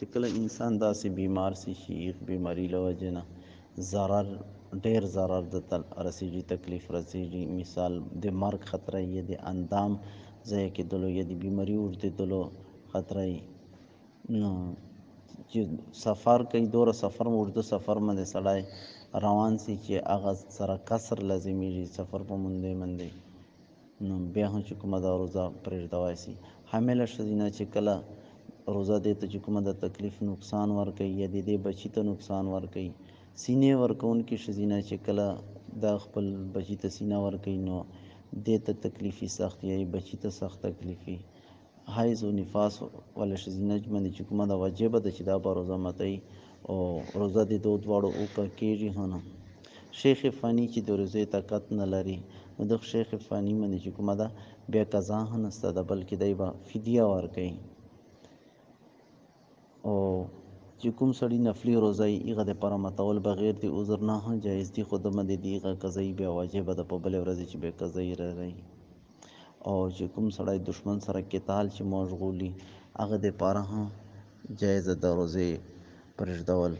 چې کله انسان داسې بیمار شي چې یغ بیماري له وجې نه ضرر ډیر ضرر د رسیږي تکلیف رسیږي مثال د مرګ خطر یې د اندام ځای کېدلو یا د بیماري اوږدېدلو خطر یې نو چې سفر کوي دوره سفر اوږده سفر باندې سړی روان سي چې هغه سره کسر لازمیږي جی سفر په مونږ باندې نو بیا هم چې کومه دا روزه پرېږدوای شي حامله ښځینه چې کله روزه دې ته چې کومه د تکلیف نقصان ورکوي یا د دې بچي ته نقصان ورکوي سینې ورکوونکې ښځینه چې کله د خپل بچي ته سینه ورکوي نو دې ته تکلیفي سخت یا بچي ته سخت تکلیفي حیض او نفاس ولا ښځینه باندې چې کومه د واجبه ده چې دا به روزه ماتوي او روزه د دو دواړو وکړه کېږي هم شیخ فانی چې د روزې طاقت نه لري نو د شیخ فانی باندې چې کومه ده بیا قضا هم نسته ده بلکې دی به فدیه او چې کوم سړی نفلی روزه یې هغه دپاره متول بغیر د عذر نه هم جایز دي خو د باندې د هغه قضایي بیا واجبه ده په بلې ورځې چې بیا قضایي راغی او چې کوم سړی دشمن سره کتال چې مشغولي، هغه دپاره هم جایزه ده روزې پرېږدول.